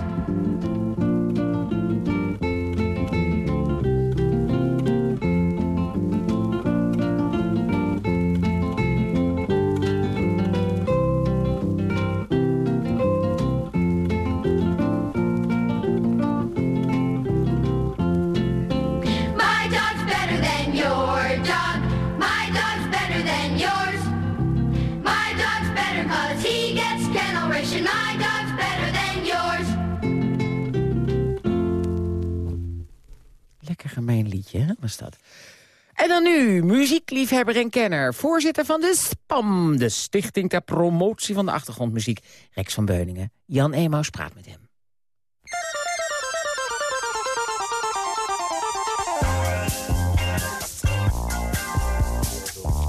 Lekker gemeen liedje, hè, was dat. En dan nu, muziekliefhebber en kenner. Voorzitter van de SPAM, de Stichting ter Promotie van de Achtergrondmuziek. Rex van Beuningen. Jan Emaus praat met hem.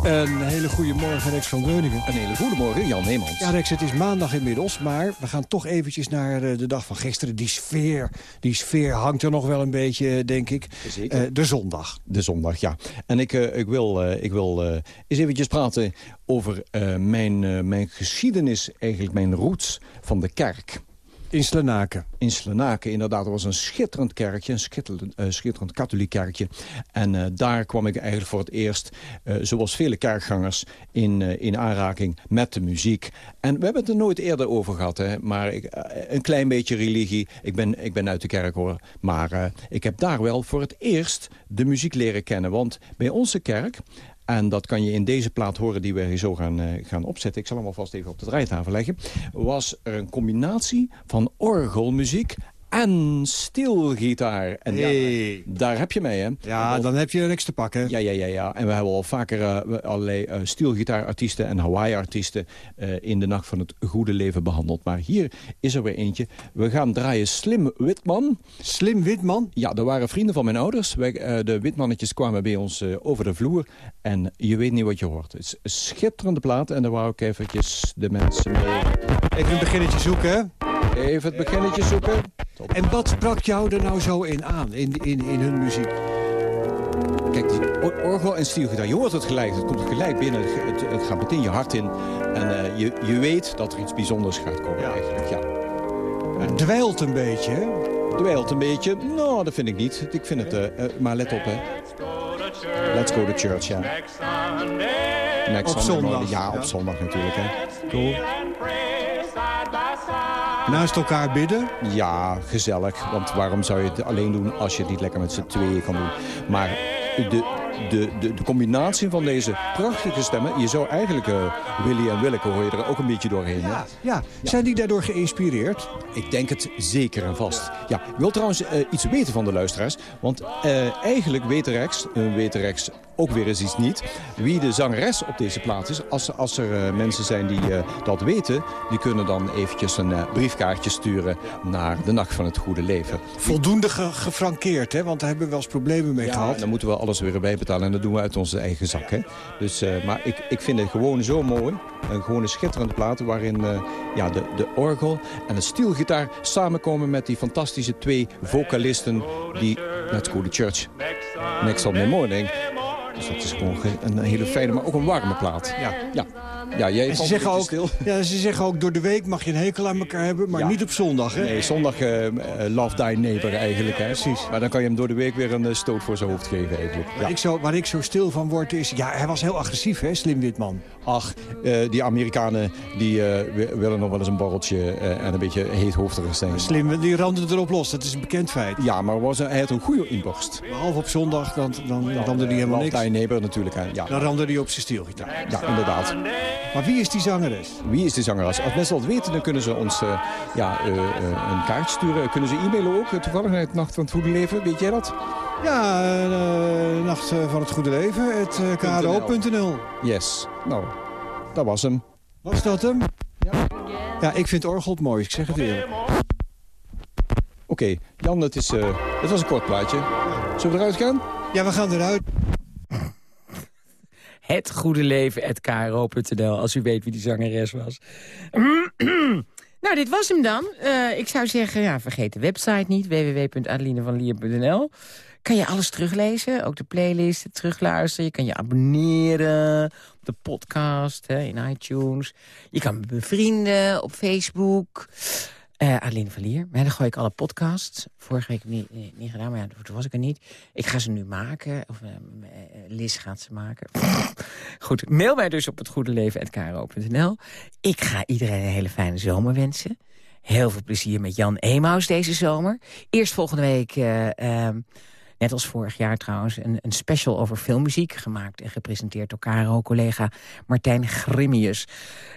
Een hele goede morgen, Rex van Beuningen. Een hele goede morgen, Jan Heemans. Ja, Rex, het is maandag inmiddels, maar we gaan toch eventjes naar eh, de dag van gisteren. Die sfeer, die sfeer hangt er nog wel een beetje, denk ik. Zeker. Eh, de zondag. De zondag, ja. En ik, eh, ik wil, eh, ik wil eh, eens eventjes praten over eh, mijn, eh, mijn geschiedenis, eigenlijk mijn roots van de kerk. In Slenaken. In Slenaken, inderdaad. Er was een schitterend kerkje, een schitterend, eh, katholiek kerkje. En eh, daar kwam ik eigenlijk voor het eerst, eh, zoals vele kerkgangers, in, in aanraking met de muziek. En we hebben het er nooit eerder over gehad, hè. Maar ik, een klein beetje religie. Ik ben, ik ben uit de kerk, hoor. Maar ik heb daar wel voor het eerst de muziek leren kennen. Want bij onze kerk... En dat kan je in deze plaat horen die we zo gaan, eh, gaan opzetten. Ik zal hem alvast even op de draaitafel leggen. Was er een combinatie van orgelmuziek en stilgitaar. En ja, daar heb je mee, hè? Ja, dan heb je niks te pakken. Ja, ja, ja, ja. En we hebben al vaker eh, allerlei uh, stielgitaarartiesten en Hawaii-artiesten... Uh, in de Nacht van het Goede Leven behandeld. Maar hier is er weer eentje. We gaan draaien Slim Witman. Slim Witman? Ja, dat waren vrienden van mijn ouders. Wij, uh, de Witmannetjes kwamen bij ons over de vloer. En je weet niet wat je hoort. Het is een schitterende plaat. En daar wou ik eventjes de mensen mee... Even een beginnetje zoeken, hè? Even het beginnetje zoeken. Top. En wat sprak jou er nou zo in aan, in, in, in hun muziek? Kijk, die orgel en stielgitaar, je hoort het gelijk. Het komt gelijk binnen, het, het gaat meteen je hart in. En uh, je, je weet dat er iets bijzonders gaat komen ja. eigenlijk, ja. Het dweilt een beetje, hè? Dweilt een beetje? Nou, dat vind ik niet. Ik vind het, uh, uh, maar let op, hè. Let's go to church, ja. Next op zondag. Ja, op zondag natuurlijk, hè. Cool. Naast elkaar bidden? Ja, gezellig. Want waarom zou je het alleen doen als je het niet lekker met z'n tweeën kan doen? Maar de, de, de, de, combinatie van deze prachtige stemmen... je zou eigenlijk uh, Willy en Willeke hoor je er ook een beetje doorheen. Ja, ja. ja. Zijn die daardoor geïnspireerd? Ik denk het zeker en vast. Ja, ik wil trouwens uh, iets weten van de luisteraars. Want uh, eigenlijk weet Rex, weet Rex ook weer eens iets niet. Wie de zangeres op deze plaat is, als, als er uh, mensen zijn die uh, dat weten... die kunnen dan eventjes een uh, briefkaartje sturen naar de Nacht van het Goede Leven. Voldoende ge gefrankeerd, hè? Want daar hebben we wel eens problemen mee ja, gehad. dan moeten we alles weer bijbetalen en dat doen we uit onze eigen zak. Hè? Dus, maar ik, ik vind het gewoon zo mooi. Een gewone schitterende plaat waarin ja, de, de orgel en de stielgitaar samenkomen... met die fantastische twee vocalisten die... Let's go to church. Next Sunday morning Dus dat is gewoon ge- een hele fijne, maar ook een warme plaat. Ja, ja. Ja jij En ze zeggen, ook, stil. ja, ze zeggen ook, door de week mag je een hekel aan elkaar hebben, maar Ja. niet op zondag. Hè? Nee, zondag eh, eh, love thy neighbor eigenlijk. Hè. Precies. Maar dan kan je hem door de week weer een eh, stoot voor zijn hoofd geven eigenlijk. Waar, ik zo, waar ik zo stil van word is... Ja, hij was heel agressief, hè, Slim Witman. Ach, die Amerikanen die wi- willen nog wel eens een borreltje en een beetje heethoofdig zijn. Slim, die randen erop los, dat is een bekend feit. Ja, maar was, hij had een goede inborst. Behalve op zondag, dan, dan ramde hij helemaal Love niks. thy neighbor natuurlijk. Hè. Ja. Dan ramde hij op zijn steelgitaar. ja, inderdaad. Maar wie is die zangeres? Wie is de zangeres? Als mensen dat weten, dan kunnen ze ons eh, ja, eh, eh, een kaartje sturen. Kunnen ze e-mailen ook, toevallig, naar het Nacht van het Goede Leven. Weet jij dat? Ja, eh, Nacht van het Goede Leven, het kro.nl. Yes. Nou, dat was hem. Was dat hem? Ja. Ja, ik vind orgel mooi, ik zeg het eerlijk. Oké, Jan, het, is, het was een kort plaatje. Zullen we eruit gaan? Ja, we gaan eruit. Het goede leven, als u weet wie die zangeres was. nou, dit was hem dan. Eh, ik zou zeggen, ja, vergeet de website niet, www.adelinevanlier.nl. Kan je alles teruglezen, ook de playlist, terugluisteren. Je kan je abonneren op de podcast in iTunes. Je kan me bevrienden op Facebook. Eh Adeline Verlier. Maar dan gooi ik alle podcasts. Vorige week niet, eh, niet gedaan, maar ja, toen was ik er niet. Ik ga ze nu maken. Of eh, Liz gaat ze maken. Goed, mail mij dus op het goede. Ik ga iedereen een hele fijne zomer wensen. Heel veel plezier met Jan Emaus deze zomer. Eerst volgende week, ehm, net als vorig jaar trouwens... Een, een special over filmmuziek, gemaakt en gepresenteerd door KRO-collega Martijn Grimmius.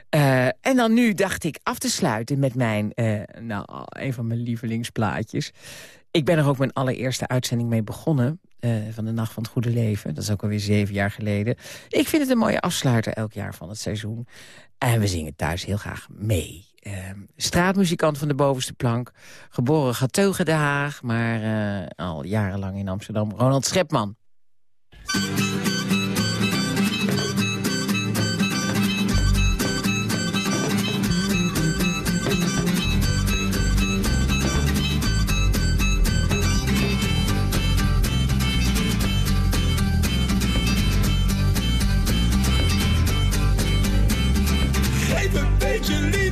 Eh, en dan nu dacht ik af te sluiten met mijn, eh, nou, een van mijn lievelingsplaatjes. Ik ben er ook mijn allereerste uitzending mee begonnen. eh, van de Nacht van het Goede Leven. Dat is ook alweer zeven jaar geleden. Ik vind het een mooie afsluiter elk jaar van het seizoen. En we zingen thuis heel graag mee. Eh, straatmuzikant van de bovenste plank. Geboren Gateugen Den Haag. Maar eh, al jarenlang in Amsterdam. Ronald Schepman. Geef een beetje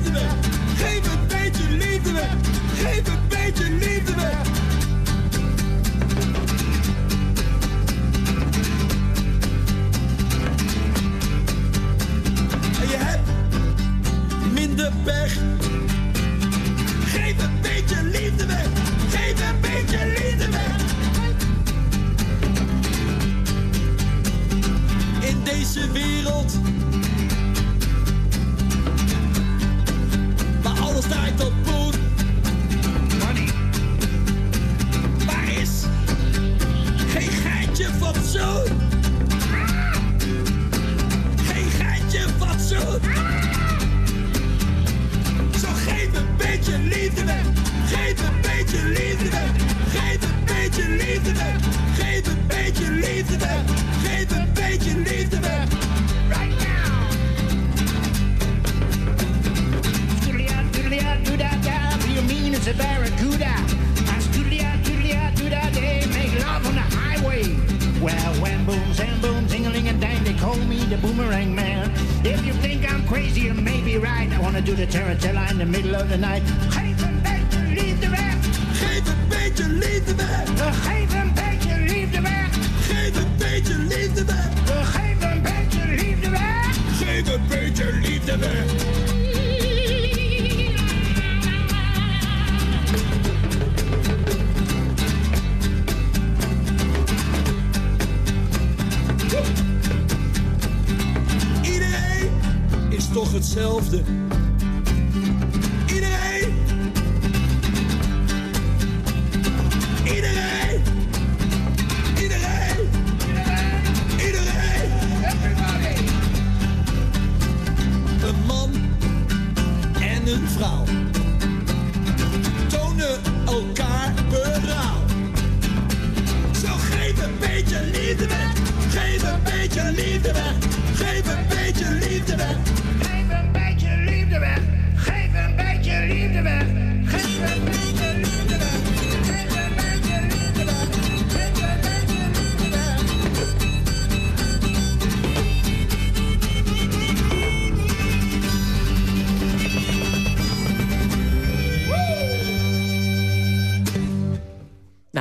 Geef een beetje liefde weg. Geef een beetje liefde weg. In deze wereld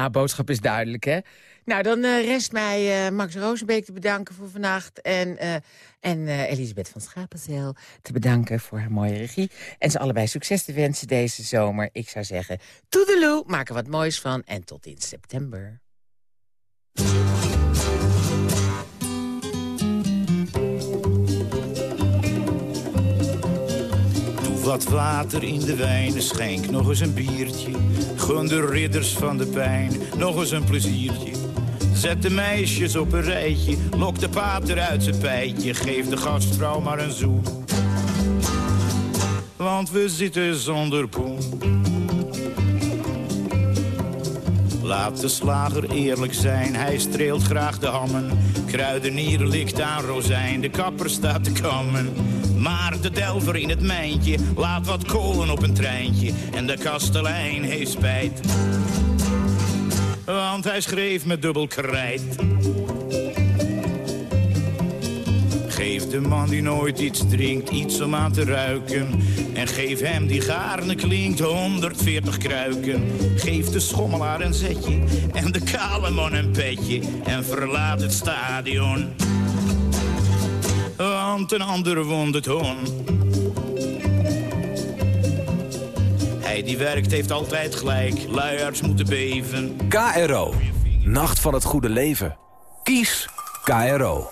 Nou, boodschap is duidelijk, hè? Nou, dan eh, rest mij eh, Max Rozenbeek te bedanken voor vannacht. En, eh, en Elisabeth van Schapenzeel te bedanken voor haar mooie regie. En ze allebei succes te wensen deze zomer. Ik zou zeggen, toedeloe, maak er wat moois van. En tot in september. Wat water in de wijn, schenk nog eens een biertje. Gun de ridders van de pijn nog eens een pleziertje. Zet de meisjes op een rijtje, lok de pater uit zijn pijtje. Geef de gastvrouw maar een zoen. Want we zitten zonder poen. Laat de slager eerlijk zijn, hij streelt graag de hammen. Kruidenier likt aan rozijn, de kapper staat te kammen. Maar de delver in het mijntje laat wat kolen op een treintje. En de kastelein heeft spijt. Want hij schreef met dubbel krijt. Geef de man die nooit iets drinkt iets om aan te ruiken. En geef hem die gaarne klinkt 140 kruiken. Geef de schommelaar een zetje en de kale man een petje. En verlaat het stadion. Want een ander wond het hon. Hij die werkt heeft altijd gelijk. Luiaards moeten beven. KRO. Nacht van het goede leven. Kies KRO.